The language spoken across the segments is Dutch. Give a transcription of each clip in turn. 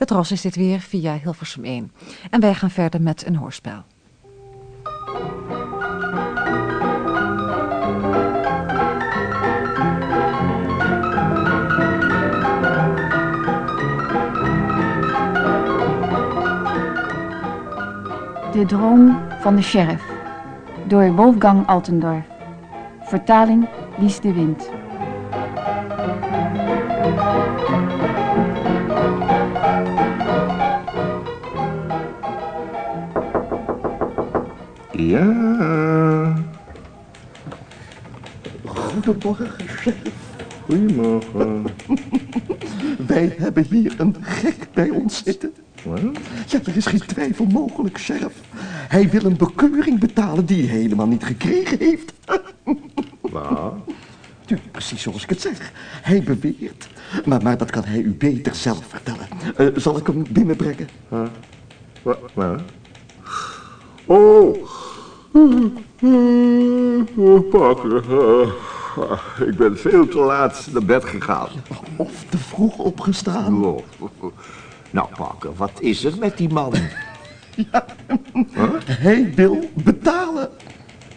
Het Ros is dit weer via Hilversum 1. En wij gaan verder met een hoorspel. De droom van de sheriff. Door Wolfgang Altendorf. Vertaling Lies de Wind. Ja. Goedemorgen, chef. Goedemorgen. Wij hebben hier een gek bij ons zitten. Wat? Ja, er is geen twijfel mogelijk, sheriff. Hij wil een bekeuring betalen die hij helemaal niet gekregen heeft. Tuurlijk, precies zoals ik het zeg. Hij beweert. Maar, maar dat kan hij u beter zelf vertellen. Eh, zal ik hem binnenbrengen? Wat? Oh. Oh, Parker. eh, ik ben veel te laat naar bed gegaan. Of te vroeg opgestaan? Oh. Nou, Parker, wat is er met die man? Hij wil betalen.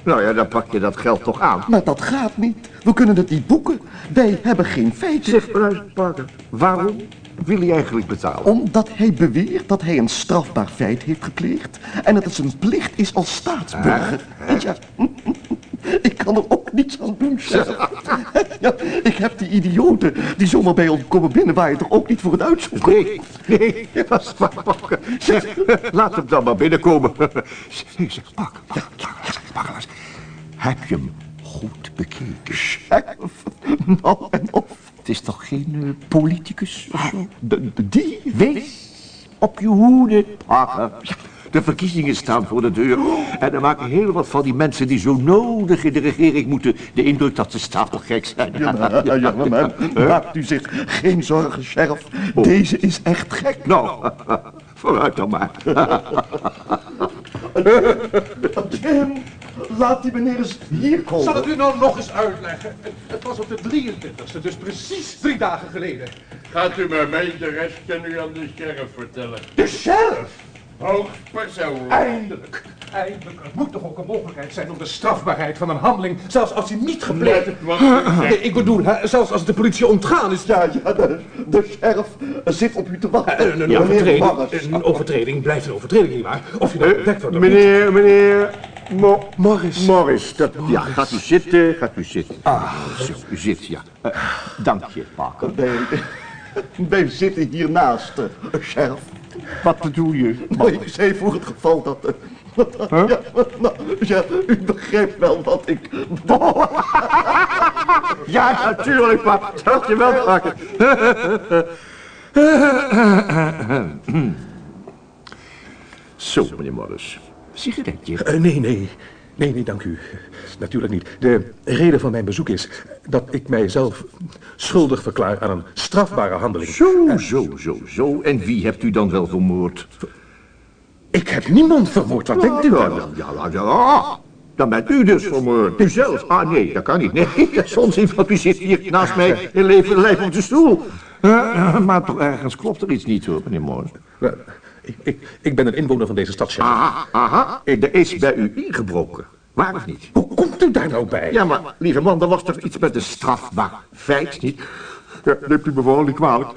Nou ja, dan pak je dat geld toch aan. Maar dat gaat niet. We kunnen het niet boeken. Wij hebben geen feiten. Zeg, luister, Parker, waarom wil hij eigenlijk betalen? Omdat hij beweert dat hij een strafbaar feit heeft gepleegd. En dat het zijn plicht is als staatsburger. Ja. Ik kan er ook niets aan doen, chef. Ja, ik heb die idioten die zomaar bij ons komen binnenwaaien toch ook niet voor het uitzoeken. Nee, nee, dat is waar. Zeg, laat hem dan maar binnenkomen. Zeg, zeg, Parker, Parker, Parker, luister. Heb je hem goed bekeken? Chef, nou en of. Het is toch geen eh, politicus of zo? De, de- die? Wees op je hoede, Parker. Ja, De verkiezingen staan voor de deur. En er maken heel wat van die mensen die zo nodig in de regering moeten... de indruk dat ze stapelgek zijn. Ja, ja, ja, maar, maar maakt u zich geen zorgen, sheriff. Deze is echt gek. Nou, vooruit dan maar. Jim, laat die meneer eens hier komen. Zal ik u nou nog eens uitleggen? Het, het was op de 23e, dus precies drie dagen geleden. Gaat u maar mee, de rest kan u aan de sheriff vertellen. De sheriff! Hoogstpersoonlijk. Eindelijk! Eindelijk. Er moet toch ook een mogelijkheid zijn om de strafbaarheid van een handeling, zelfs als die niet gepleegd is. Nee, zegt. ik bedoel, hè, zelfs als het de politie ontgaan is. Ja, ja, de, de sheriff zit op u te wachten. Een, een Meneer overtreding, een overtreding blijft een overtreding, nietwaar? Of je nou ontdekt wordt of niet. Meneer, meneer... Mo Morris. Morris, dat, ja, gaat u zitten, gaat u zitten. Zo, u zit, ja. Eh, dank je, Parker. Wij, wij zitten hiernaast, uh, sheriff. Wat bedoel je? Nou, ik zei voor het geval dat... eh, ja, nou, ja, u begrijpt wel wat ik... Ja, natuurlijk, pap. Dat je wel, Parker. Zo, meneer Morris. Sigaretje. Eh, nee, nee. Nee, nee, dank u. Natuurlijk niet. De reden van mijn bezoek is dat ik mijzelf schuldig verklaar aan een strafbare handeling. Zo, zo, zo, zo. En wie hebt u dan wel vermoord? Ik heb niemand vermoord, wat denkt u dan? ja, ja, ja, ja. Dan bent u dus vermoord. U zelf? Ah, nee, dat kan niet. Nee, onzin, want u zit hier naast mij in leven en lijf op de stoel. Eh, maar toch ergens klopt er iets niet, hoor, meneer Morris. Eh, Ik, ik, ik ben een inwoner van deze stad, sheriff. Aha, aha. Er is bij u ingebroken. Waar of niet? Hoe komt u daar nou bij? Ja, maar, lieve man, er was toch iets met een strafbaar feit, niet? Ja, neemt u me vooral niet kwalijk.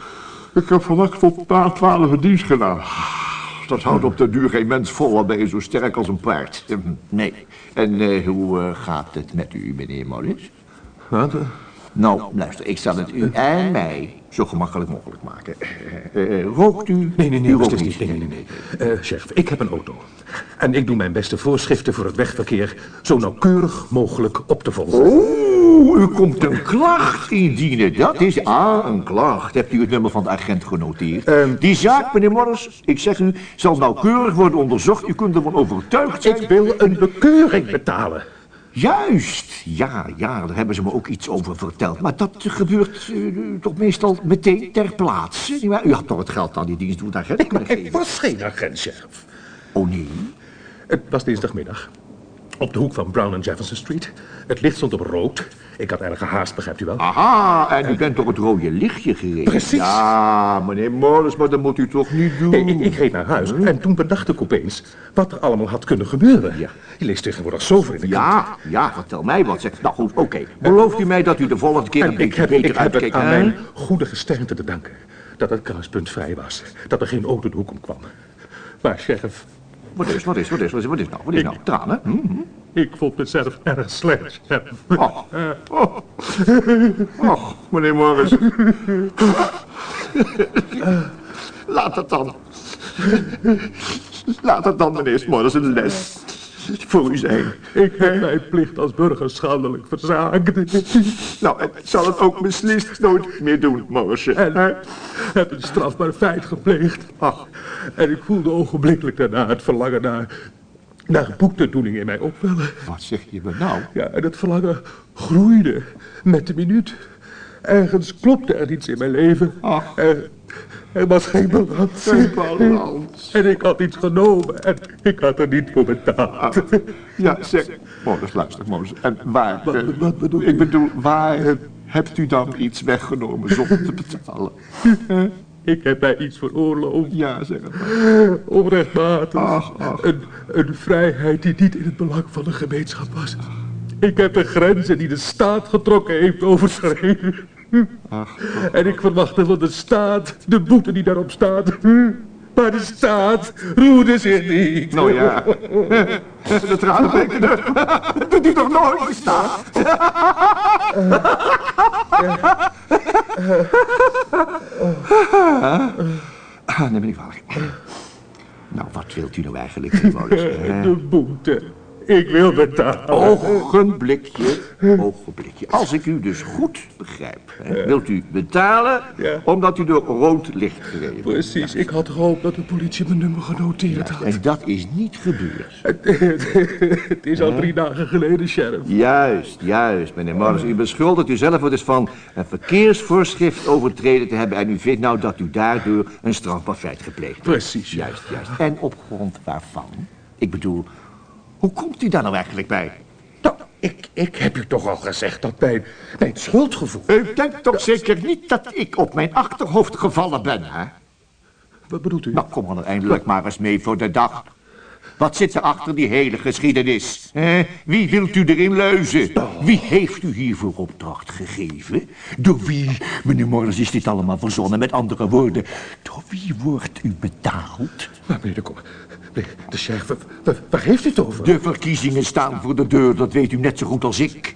Ik heb vannacht tot na twaalf dienst gedaan. Dat houdt op de duur geen mens vol, dan ben je zo sterk als een paard. Hm, Nee. En eh, hoe eh, gaat het met u, meneer Morris? Wat? Nou, luister, ik zal het u en mij zo gemakkelijk mogelijk maken. Eh, eh, rookt u? Nee, nee, U nee, rookt beslist niet. Nee, nee, nee. nee. Eh, ik heb een auto. En ik doe mijn beste voorschriften voor het wegverkeer zo nauwkeurig mogelijk op te volgen. Oeh, u komt een klacht indienen. Dat is... Ah, een klacht. Hebt u het nummer van de agent genoteerd? Ehm. Die zaak, meneer Morris, ik zeg u, zal nauwkeurig worden onderzocht. U kunt ervan overtuigd zijn. Ik wil een bekeuring betalen. Juist. Ja, ja, daar hebben ze me ook iets over verteld. Maar dat gebeurt eh, toch meestal meteen ter plaatse. U had toch het geld aan die dienstdoende agent kunnen Ik geven? was geen agent, sheriff. Oh, nee? Het was dinsdagmiddag. Op de hoek van Brown en Jefferson Street. Het licht stond op rood. Ik had erg gehaast, begrijpt u wel? Aha, en u bent door het rode lichtje gereden. Precies. Ja, meneer Morris, maar dat moet u toch niet doen? Ik, ik reed naar huis en toen bedacht ik opeens wat er allemaal had kunnen gebeuren. Ja. Je leest tegenwoordig zoveel in de krant. Ja, ja, vertel mij wat. Zeg. Nou goed, oké. Belooft u mij dat u de volgende keer een beetje heb, beter ik heb het aan mijn goede gesternte te danken dat het kruispunt vrij was. Dat er geen auto de hoek om kwam. Maar sheriff, Wat is, wat is, wat is, wat is, wat is nou? Wat is nou? Tranen? Hm? ik vond mezelf erg slecht, sheriff. Och, oh. Och, meneer Morris. Laat het dan. Laat het dan, meneer Morris, een les voor u zijn. Ik heb mijn plicht als burger schandelijk verzaakt. Nou, en zal het ook beslist nooit meer doen, Morrisje. En hè? heb een strafbaar feit gepleegd. Ach, En ik voelde ogenblikkelijk daarna het verlangen naar, naar boektedoening in mij opwellen. wat zeg je me nou? Ja, en het verlangen groeide met de minuut. Ergens klopte er iets in mijn leven. Ach. Er, er was geen balans. Geen balans. En ik had iets genomen en ik had er niet voor betaald. Ja, zeg, Morris, luister, Morris. En waar? Wat- eh, wat bedoelt Ik bedoel, waar eh, hebt u dan iets weggenomen zonder te betalen? Ik heb bij iets veroorloofd. Ja, zeg het maar. Onrechtmatig. Ach, ach. Een, een vrijheid die niet in het belang van de gemeenschap was. Ik heb de grenzen die de staat getrokken heeft overschreden. En ik verwachtte van de staat de boete die daarop staat. Maar de staat roerde zich niet. Nou ja, de tranen tekenen. Dat doet u toch nooit, de staat? Ah, neem me niet kwalijk. Nou, wat wilt u nou eigenlijk, hè? De boete. Ik wil betalen. Ogenblikje, ogenblikje. Als ik u dus goed begrijp, hè, wilt u betalen Ja. omdat u door rood licht gereden bent. Precies, ik had gehoopt dat de politie mijn nummer genoteerd had. En dat is niet gebeurd. Het is al drie dagen geleden, sheriff. Juist, juist, meneer Morris. U beschuldigt u zelf dus van een verkeersvoorschrift overtreden te hebben... en u vindt nou dat u daardoor een strafbaar feit gepleegd heeft. Precies. Juist, juist. En op grond waarvan? Ik bedoel, hoe komt u daar nou eigenlijk bij? Nou, ik, ik heb u toch al gezegd dat mijn, mijn schuldgevoel... U denkt toch zeker niet dat ik op mijn achterhoofd gevallen ben, hè? Wat bedoelt u? Nou, kom dan eindelijk maar eens mee voor de dag. Wat zit er achter die hele geschiedenis? Hè? Wie wilt u erin leuzen? Wie heeft u hiervoor opdracht gegeven? Door wie, meneer Morris, is dit allemaal verzonnen? Met andere woorden, door wie wordt u betaald? Maar meneer de. De sheriff, waar, heeft u het over? De verkiezingen staan voor de deur, dat weet u net zo goed als ik.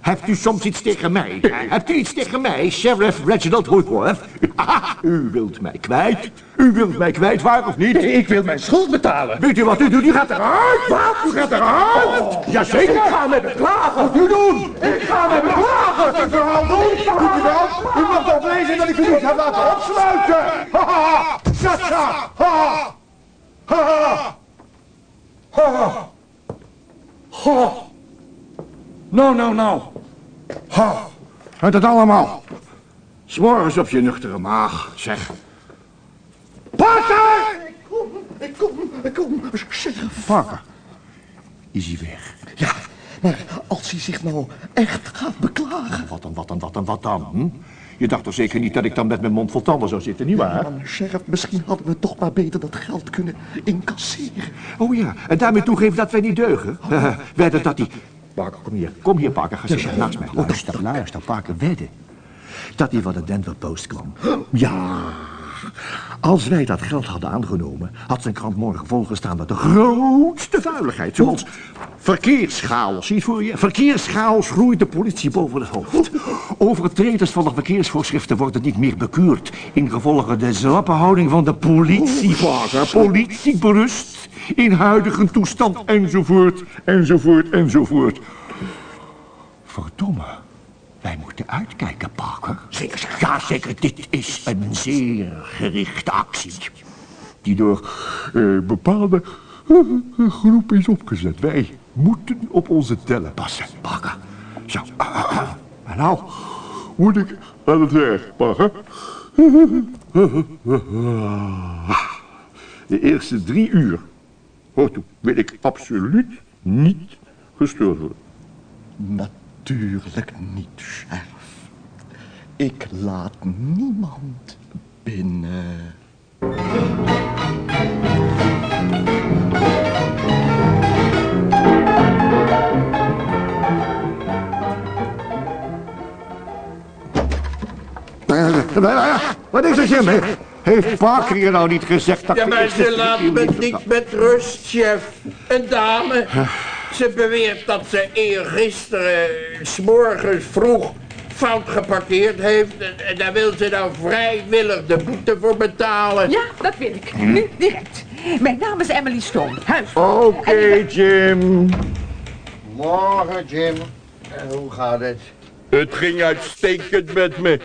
Hebt u soms iets tegen mij? Hebt u iets tegen mij, Sheriff Reginald Woodworth? U wilt mij kwijt? U wilt mij kwijt, waar of niet? Ik wil mijn schuld betalen. Weet u wat u doet? U gaat eruit! Wat? U gaat eruit! Jazeker! Ik ga met beklagen. Wat u doen? Ik ga met beklagen! Wat u vooral doen? Doet u dat? U mag toch lezen dat ik u niet heb laten opsluiten! Haha! Chacha! Haha! Haha! Haha! Goh. Nou, nou, nou. Ha. En dat allemaal. S'morgens op je nuchtere maag, zeg. Parker! Ik kom, ik kom, ik kom. Sheriff. Parker. Is hij weg? Ja, maar als hij zich nou echt gaat beklagen... Wat dan, wat dan, wat dan, wat dan? Hm? Je dacht toch zeker niet dat ik dan met mijn mond vol tanden zou zitten, nietwaar? Maar sheriff, misschien hadden we toch maar beter dat geld kunnen incasseren. Oh ja, en daarmee toegeven dat wij niet deugen. wedden dat die... Parker, kom hier. Kom hier, Parker. Ga zitten naast mij. Luister, luister, Parker. Wedden dat hij van de Denver Post kwam. Ja. Als wij dat geld hadden aangenomen, had zijn krant morgen volgestaan met de grootste vuiligheid. Zoals verkeerschaos. Zie voor je? Verkeerschaos groeit de politie boven het hoofd. Overtreders van de verkeersvoorschriften worden niet meer bekeurd. Ingevolge de slappe houding van de politie. Parker. Politie berust in huidige toestand enzovoort, enzovoort, enzovoort. Verdomme. Wij moeten uitkijken, Parker. Zeker, ja, zeker. Dit is een zeer gerichte actie. Die door eh, bepaalde eh, groep is opgezet. Wij moeten op onze tellen passen, Parker. Zo. En nou moet ik aan het werk, Parker. De eerste drie uur, hoor toe, wil ik absoluut niet gestoord worden. Na- Natuurlijk niet, chef. Ik laat niemand binnen. Wat is er, Jim? Heeft Parker je nou niet gezegd dat... Ja, maar ze laat me niet met rust, chef. Een dame. Ze beweert dat ze eergisteren, s'morgens vroeg, fout geparkeerd heeft. En, daar wil ze nou vrijwillig de boete voor betalen. Ja, dat wil ik. Nu, direct. Mijn naam is Emily Stone, huis. Oké, Jim. Morgen, Jim. En hoe gaat het? Het ging uitstekend met me.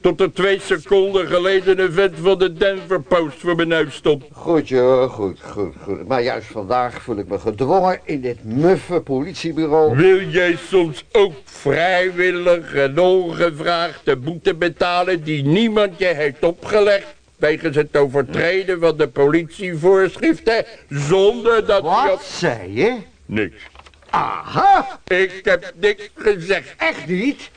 Tot er twee seconden geleden een vent van de Denver Post voor mijn neus stond. Goed, joh, goed, goed, goed. Maar juist vandaag voel ik me gedwongen in dit muffe politiebureau. Wil jij soms ook vrijwillig en ongevraagd de boete betalen die niemand je heeft opgelegd? Wegens het overtreden van de politievoorschriften zonder dat je... Wat op- zei je? Niks. Aha! Ik heb niks gezegd. Echt niet?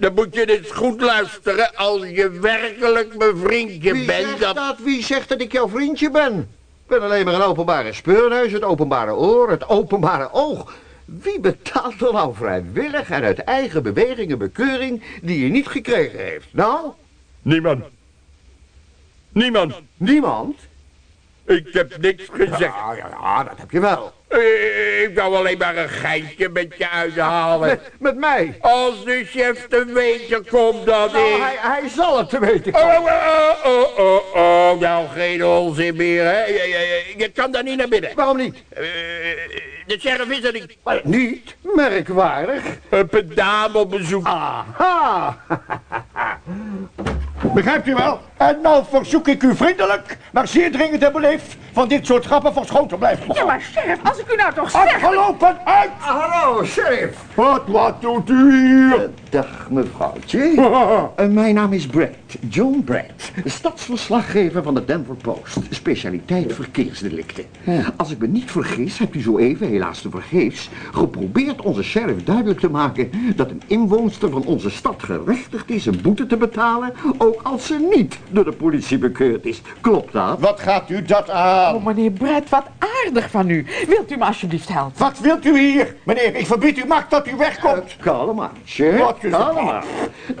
Dan moet je eens goed luisteren als je werkelijk mijn vriendje Wie bent. zegt Dat... dat? Wie zegt dat ik jouw vriendje ben? Ik ben alleen maar een openbare speurneus, het openbare oor, het openbare oog. Wie betaalt er nou vrijwillig en uit eigen beweging een bekeuring die je niet gekregen heeft? Nou, Niemand. Niemand. niemand? Ik heb niks gezegd. Ja, ja, ja, dat heb je wel. Eh, Ik wou alleen maar een geintje met je uithalen. Met, met mij. Als de chef te weten komt dat Nou, ik... hij, hij zal het te weten Oh, komen. oh, oh, oh, oh, oh, nou geen onzin meer, hè. Je, je, je kan daar niet naar binnen. Waarom niet? Eh, de sheriff is er niet. Maar niet merkwaardig. Een dame op bezoek. Aha! Begrijpt u wel? En nou verzoek ik u vriendelijk, maar zeer dringend en beleefd... van dit soort grappen verschoond te blijven. Ja, maar sheriff, als ik u nou toch zeg... Afgelopen uit! Hallo, sheriff. Wat, wat doet u hier? Dag mevrouwtje. Eh, mijn naam is Brad, John Brad, stadsverslaggever van de Denver Post, specialiteit verkeersdelicten. Als ik me niet vergis, hebt u zo even, helaas te vergeefs, geprobeerd onze sheriff duidelijk te maken dat een inwoonster van onze stad gerechtigd is een boete te betalen, ook als ze niet door de politie bekeurd is. Klopt dat? Wat gaat u dat aan? Oh, meneer Brett, wat aardig van u. Wilt u me alsjeblieft helpen? Wat wilt u hier? Meneer, ik verbied u, maak dat u wegkomt. Kalm aan, sheriff. Wat is het Kalm aan.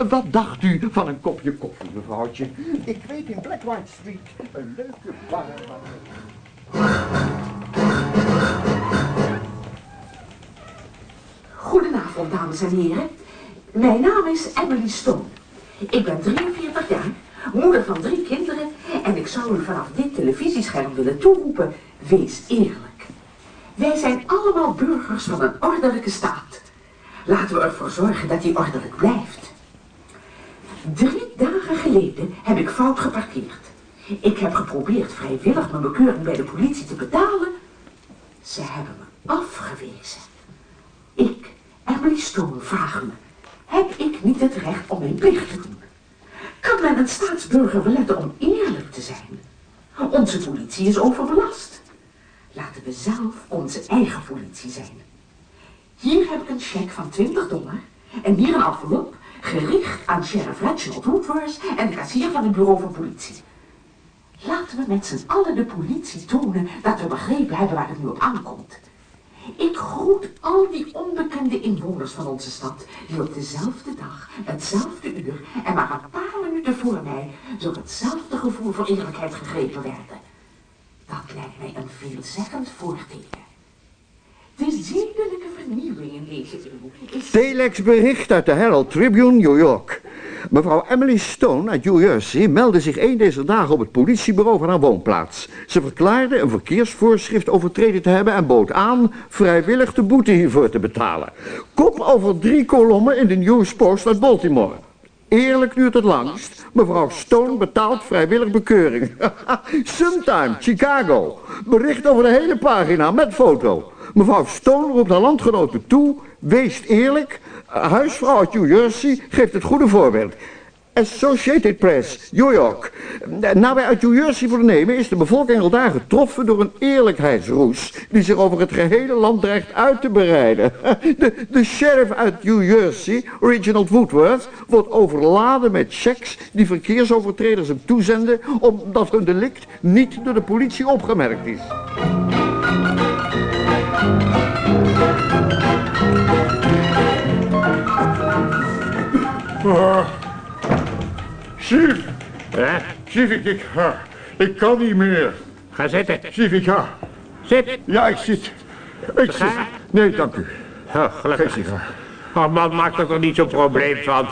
Wat dacht u van een kopje koffie, mevrouwtje? Ik weet in Black White Street een leuke bar. Goedenavond, dames en heren. Mijn naam is Emily Stone. Ik ben 43 jaar, moeder van drie kinderen en ik zou u vanaf dit televisiescherm willen toeroepen, wees eerlijk. Wij zijn allemaal burgers van een ordelijke staat. Laten we ervoor zorgen dat die ordelijk blijft. Drie dagen geleden heb ik fout geparkeerd. Ik heb geprobeerd vrijwillig mijn bekeuring bij de politie te betalen. Ze hebben me afgewezen. Ik, Emily Stone, vraag me, heb ik niet het recht om mijn plicht te doen? Kan men een staatsburger verletten om eerlijk te zijn? Onze politie is overbelast. Laten we zelf onze eigen politie zijn. Hier heb ik een cheque van 20 dollar en hier een envelop gericht aan sheriff Reginald Woodworth en de kassier van het bureau van politie. Laten we met z'n allen de politie tonen dat we begrepen hebben waar het nu op aankomt. Ik groet al die onbekende inwoners van onze stad die op dezelfde dag, hetzelfde uur en maar een paar minuten voor mij door hetzelfde gevoel voor eerlijkheid gegrepen werden. Dat lijkt mij een veelzeggend voorteken. De zedelijke vernieuwing in deze eeuw is... Telex bericht uit de Herald Tribune, New York. Mevrouw Emily Stone uit New Jersey meldde zich een deze dagen op het politiebureau van haar woonplaats. Ze verklaarde een verkeersvoorschrift overtreden te hebben en bood aan vrijwillig de boete hiervoor te betalen. Kop over drie kolommen in de News Post uit Baltimore. Eerlijk duurt het langst. Mevrouw Stone betaalt vrijwillig bekeuring. Sometime, Chicago. Bericht over de hele pagina met foto. Mevrouw Stone roept haar landgenoten toe. Wees eerlijk. Huisvrouw uit New Jersey geeft het goede voorbeeld. Associated Press, New York. Naar wij uit New Jersey vernemen is de bevolking al daar getroffen door een eerlijkheidsroes... die zich over het gehele land dreigt uit te bereiden. De, de sheriff uit New Jersey, Reginald Woodworth... wordt overladen met checks die verkeersovertreders hem toezenden... omdat hun delict niet door de politie opgemerkt is. Chief. Chief, ik, ik, ah, ik kan niet meer. Ga zitten. Chief, ik ga. Zit. Ja, ik zit. Ik zit. Nee, dank u. Oh, gelukkig. Geen. Oh man, maak er toch niet zo'n probleem van.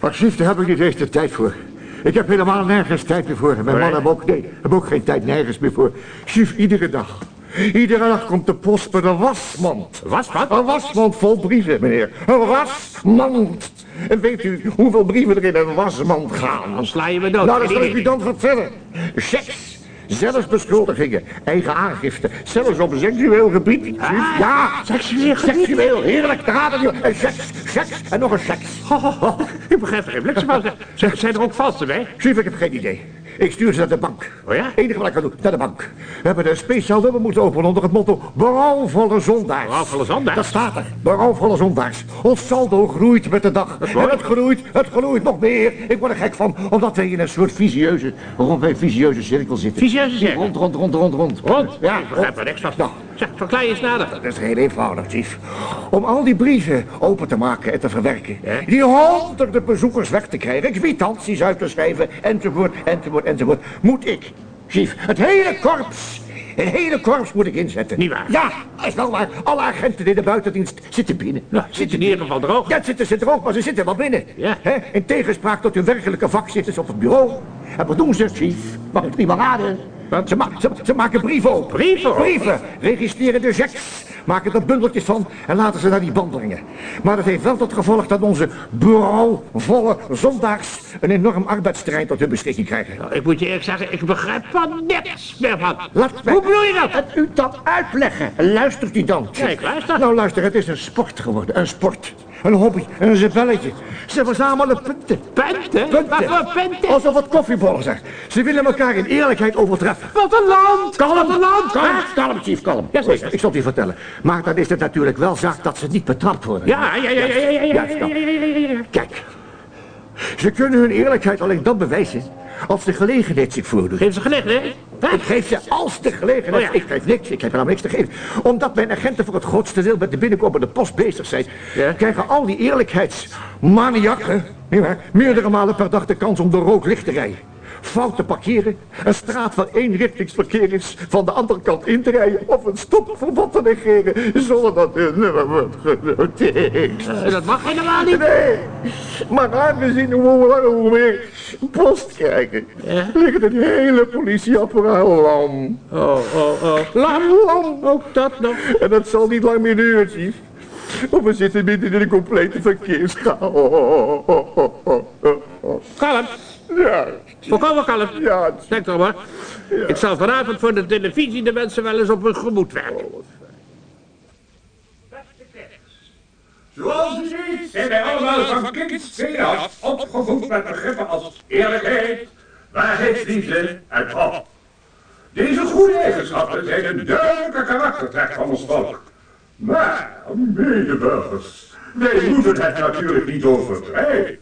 Maar chief, daar heb ik niet eens de tijd voor. Ik heb helemaal nergens tijd meer voor. Mijn man heeft ook, nee, ook geen tijd nergens meer voor. Chief, iedere dag. Iedere dag komt de post met een wasmand. Wasmand? Een wasmand vol brieven, meneer. Een wasmand. En weet u hoeveel brieven er in een wasmand gaan? Dan sla je me dood. Nou, dat zal ik u dan vertellen. Checks. Zelfs beschuldigingen, eigen aangifte, zelfs op seksueel gebied. Chief. Ja, seksueel gebied? seksueel, heerlijk, daar gaat het niet om. En seks, seks en nog een seks. Ho, ho. Ik begrijp er geen bliksem van. Zijn er ook valse bij? Chief, ik heb geen idee. Ik stuur ze naar de bank. Oh ja? Enige wat ik kan doen, naar de bank. We hebben een speciaal nummer moeten openen onder het motto berouwvolle zondaars. Berouwvolle zondaars? Dat staat er. Berouwvolle zondaars. Ons saldo groeit met de dag. En het groeit, het groeit nog meer. Ik word er gek van, omdat wij in een soort visieuze, rond een visieuze cirkel zitten. Visieuze cirkel? Rond, rond, rond, rond, rond. Rond? Ja, Ik begrijp er niks van. Verklaar eens nader. Dat is heel eenvoudig, chief. Om al die brieven open te maken en te verwerken. Ja? Die honderden bezoekers weg te krijgen. Kwitanties uit te schrijven, enzovoort, enzovoort, enzovoort. Moet ik, chief, het hele korps... Het hele korps moet ik inzetten. Niet waar? Ja, dat is wel waar. Alle agenten in de buitendienst zitten binnen. Nou, zit in ieder geval droog. Ja, zitten ze er ook, maar ze zitten wel binnen. Ja. Hè? In tegenspraak tot hun werkelijke vak zitten ze op het bureau. En wat doen ze, chief? Mag ik niet meer raden? Wat? Ze, ma ze, ze maken brieven op. Brieven? Brieven. Registreren de checks. Maken er bundeltjes van en laten ze naar die band brengen. Maar dat heeft wel tot gevolg dat onze bureauvolle zondags een enorm arbeidsterrein tot hun beschikking krijgen. Nou, ik moet je eerlijk zeggen, ik begrijp van niks meer van. Laat mij Hoe bedoel je dat? het u dat uitleggen. Luistert u dan. Ik luister. Nou luister, het is een sport geworden. Een sport. Een hobby. Een spelletje. Ze verzamelen punten. Penten? Punten. Wat voor penten? Alsof het koffiebollen zegt. Ze willen elkaar in eerlijkheid overtreffen. Wat een land! Kalm, Wat een land! kalm, kalm, chief, kalm. Ja, zeker. Ik zal het u vertellen. Maar dan is het natuurlijk wel zaak dat ze niet betrapt worden. Ja, ja, ja, ja, ja, ja, ja, Juist, ja, nou. ja, ja, ja, ja. Kijk. Ze kunnen hun eerlijkheid alleen dan bewijzen als de gelegenheid zich voordoet. Geef ze gelegenheid. Ik geef ze als de gelegenheid. Oh ja. Ik geef niks, ik heb helemaal niks te geven. Omdat mijn agenten voor het grootste deel met de binnenkomende post bezig zijn... Ja. krijgen al die eerlijkheidsmaniakken... meerdere malen per dag de kans om door rood licht te rijden. Fout te parkeren, een straat waar eenrichtingsverkeer is... van de andere kant in te rijden of een stopverbod te negeren... zonder dat hun nummer wordt genoteerd. Eh, Dat mag helemaal niet. Nee, maar aangezien hoe langer hoe meer post krijgen... Ja. ligt het hele politieapparaat lam. Oh, oh, oh. Lam, lam. Ook dat nog. En dat zal niet lang meer duren, chief. Want we zitten midden in een complete verkeerschaos. Kalm. Ja, Volkomen kalm. ja. Denk toch maar. Ik zal vanavond voor de televisie de mensen wel eens op hun gemoed werken. Zoals u ziet zijn wij allemaal van kindsbeen af opgevoed met begrippen als eerlijkheid, waarheidsliefde en trouw. Deze goede eigenschappen zijn een duidelijke karaktertrek van ons volk. Maar, medeburgers, wij moeten het natuurlijk niet overdrijven.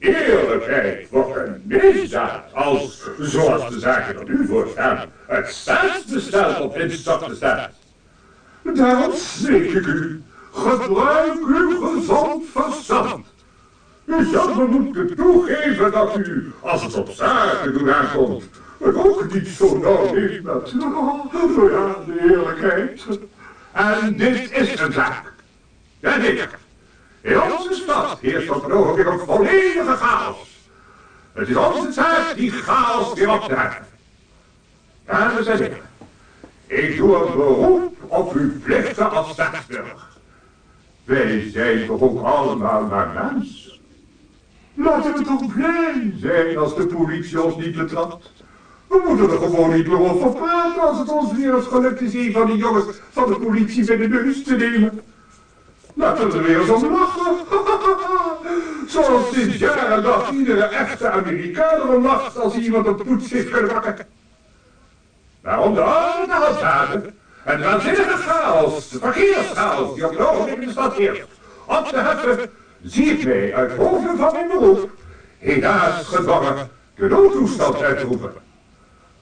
Eerlijkheid wordt een misdaad als, zoals de zaken er nu voor staan, het staatsbestel op instorten staat. Daarom smeek ik u, gebruik uw gezond verstand. U me moeten toegeven dat u, als het op zaken doen aankomt, het ook niet zo nauw heeft met, oh ja, de eerlijkheid. En dit is een zaak. Jazeker. In onze stad heerst het ogenblik een volledige chaos. Het is onze taak die chaos weer op te heffen. Dames en heren, ik doe een beroep op uw plichten als staatsburger. Wij zijn toch ook allemaal maar mensen. Laten we toch blij zijn als de politie ons niet betrapt. We moeten er gewoon niet meer over praten als het ons weer eens gelukt is een van die jongens van de politie bij de neus te nemen. Laten we er weer eens om lachen. Zoals sinds jaren dag iedere echte Amerikaan erom lacht als iemand op poets heeft kunnen. Waaronder al de en de waanzinnige chaos, de verkeerschaos die op het ogenblik in de stad heerst. Op te heffen zie ik mij uit hoofden van mijn beroep helaas gedwongen de noodtoestand uit te roepen.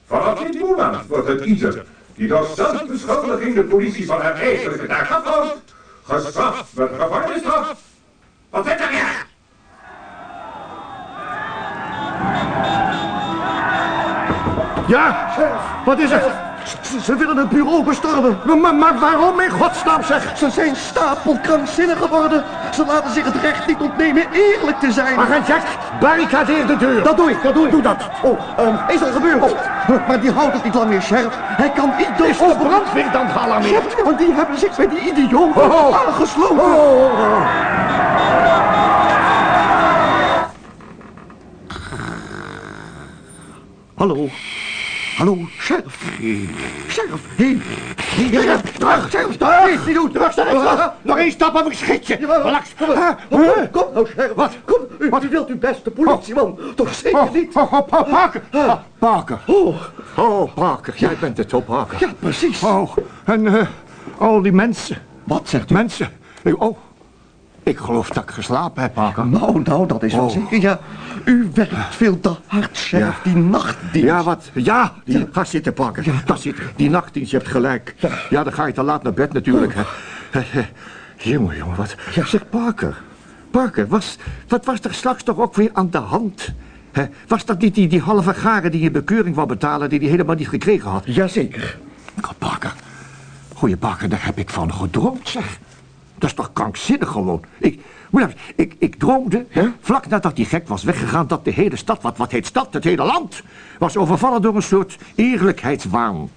Vanaf dit moment wordt het ieder die door zelfbeschuldiging de politie van haar eigenlijke taak afhoudt, gestraft met gevangenisstraf. Wat vindt er ja? Ja, wat is het? Ze, ze willen het bureau bestormen. Maar, maar waarom in godsnaam zeg? Ze zijn stapelkrankzinnig geworden. Ze laten zich het recht niet ontnemen eerlijk te zijn. Agent Jack, barricadeer de deur. Dat doe ik, dat doe ik. Doe dat. Oh, um, is al gebeurd. Oh, maar die houdt het niet lang meer, sheriff. Hij kan niet Is de brandweer dan gealarmeerd? Want die hebben zich bij die idioot Oh, oh. aangesloten. Oh. Hallo. Sheriff. Sheriff, hé. Sheriff, terug, sheriff, terug. Niet doen, terug, sheriff. Nog één stap of ik schiet je. Relax. Kom, kom, kom nou, sheriff. Wat? Kom, u, u wilt uw beste politieman. Toch zeker Oh, niet? oh, oh, oh, Parker. Ah, Parker. Oh, Oh, Parker. Jij bent het, oh, Parker. ja, precies. Oh, en eh, al die mensen. Wat zegt u? Mensen. Oh, ik geloof dat ik geslapen heb, Parker. Nou, nou, dat is wel Oh. zeker, ja. U werkt veel te hard, Ja. die nachtdienst. Ja, wat? Ja, die, ga zitten, Parker. Ga zitten. Die nachtdienst, je hebt gelijk. Ja, dan ga je te laat naar bed natuurlijk. Hè. Jongen, jongen, wat? Ja. Zeg, Parker. Parker, was, wat was er straks toch ook weer aan de hand? Hè? Was dat niet die, die halve garen die je bekeuring wou betalen... die hij helemaal niet gekregen had? Jazeker. God, Parker. Goeie Parker, daar heb ik van gedroomd, zeg. Dat is toch krankzinnig gewoon. Ik, ik, ik droomde, vlak nadat die gek was weggegaan... dat de hele stad, wat, wat heet stad, het hele land... was overvallen door een soort eerlijkheidswaan.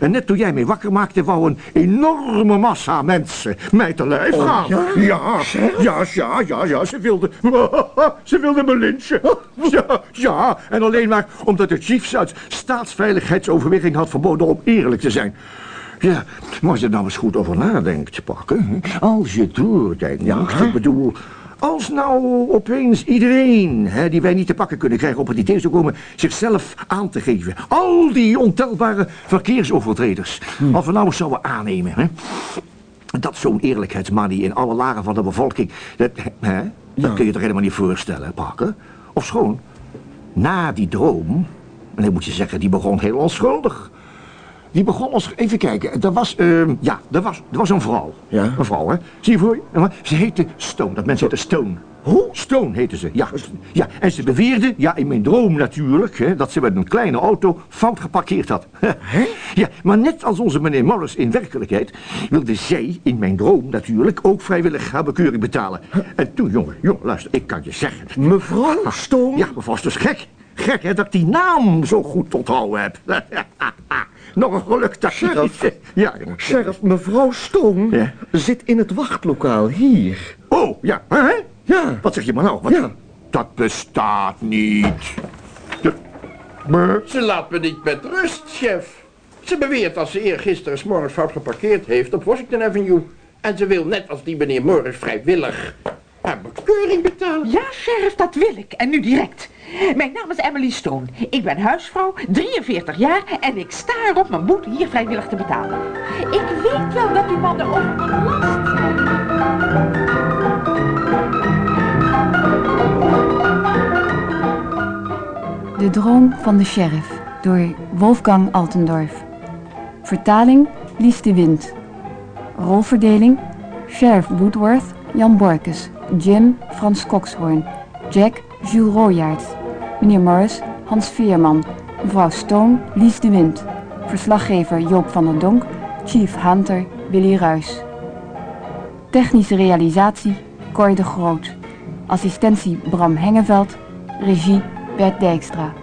En net toen jij mij wakker maakte... wou een enorme massa mensen mij te lijf gaan. ja? Ja, ja, ja, ja, ja, ze wilden... ze wilden me lynchen. Ja, ja, en alleen maar omdat de chiefs uit staatsveiligheidsoverweging had verboden om eerlijk te zijn. Ja, maar als je er nou eens goed over nadenkt, pakken. Als je doordenkt, ja. ik bedoel... Als nou opeens iedereen, hè, die wij niet te pakken kunnen krijgen, op het idee zou komen zichzelf aan te geven. Al die ontelbare verkeersovertreders. Als we nou eens zouden aannemen, hè, dat zo'n eerlijkheidsmanie in alle lagen van de bevolking... Dat, hè, dat kun je toch helemaal niet voorstellen, Parker? Of schoon, na die droom... En dan moet je zeggen, die begon heel onschuldig. Die begon ons... Even kijken, er was... ehm, ja, er was, er was een vrouw. Ja. Een vrouw, hè. Zie je voor je? Ze heette Stone. Dat mensen heette Stone. Hoe? Stone heette ze, ja. ja. En ze beweerde, ja, in mijn droom natuurlijk... Hè, dat ze met een kleine auto fout geparkeerd had. Hè? Ja, maar net als onze meneer Morris in werkelijkheid... wilde zij, in mijn droom natuurlijk... ook vrijwillig haar bekeuring betalen. En toen, jongen, jongen, luister, ik kan je zeggen... Mevrouw Stone? Ja, mevrouw is dus gek. Gek, hè, dat ik die naam zo goed onthouden heb. Nog een geluk dat je Sheriff. Ja, jongen. Sheriff, mevrouw Stone Ja. zit in het wachtlokaal hier. Oh, ja. Hè? Ja. Wat zeg je maar nou? Wat? Ja. Dat bestaat niet. De... Maar... Ze laat me niet met rust, chef. Ze beweert dat ze eergisteren 's morgens fout geparkeerd heeft op Washington Avenue. En ze wil net als die meneer Morris vrijwillig haar bekeuring betalen. Ja, sheriff, dat wil ik. En nu direct. Mijn naam is Emily Stone. Ik ben huisvrouw, 43 jaar en ik sta erop mijn boete hier vrijwillig te betalen. Ik weet wel dat die mannen overbelast zijn. De droom van de sheriff door Wolfgang Altendorf. Vertaling Lies de Wind. Rolverdeling Sheriff Woodworth Jan Borkes. Jim Frans Kokshoorn. Jack Jules Royaert. Meneer Morris Hans Veerman. Mevrouw Stone Lies de Wind. Verslaggever Joop van der Donk. Chief Hunter Willy Ruys. Technische realisatie Cor de Groot. Assistentie Bram Hengeveld. Regie Bert Dijkstra.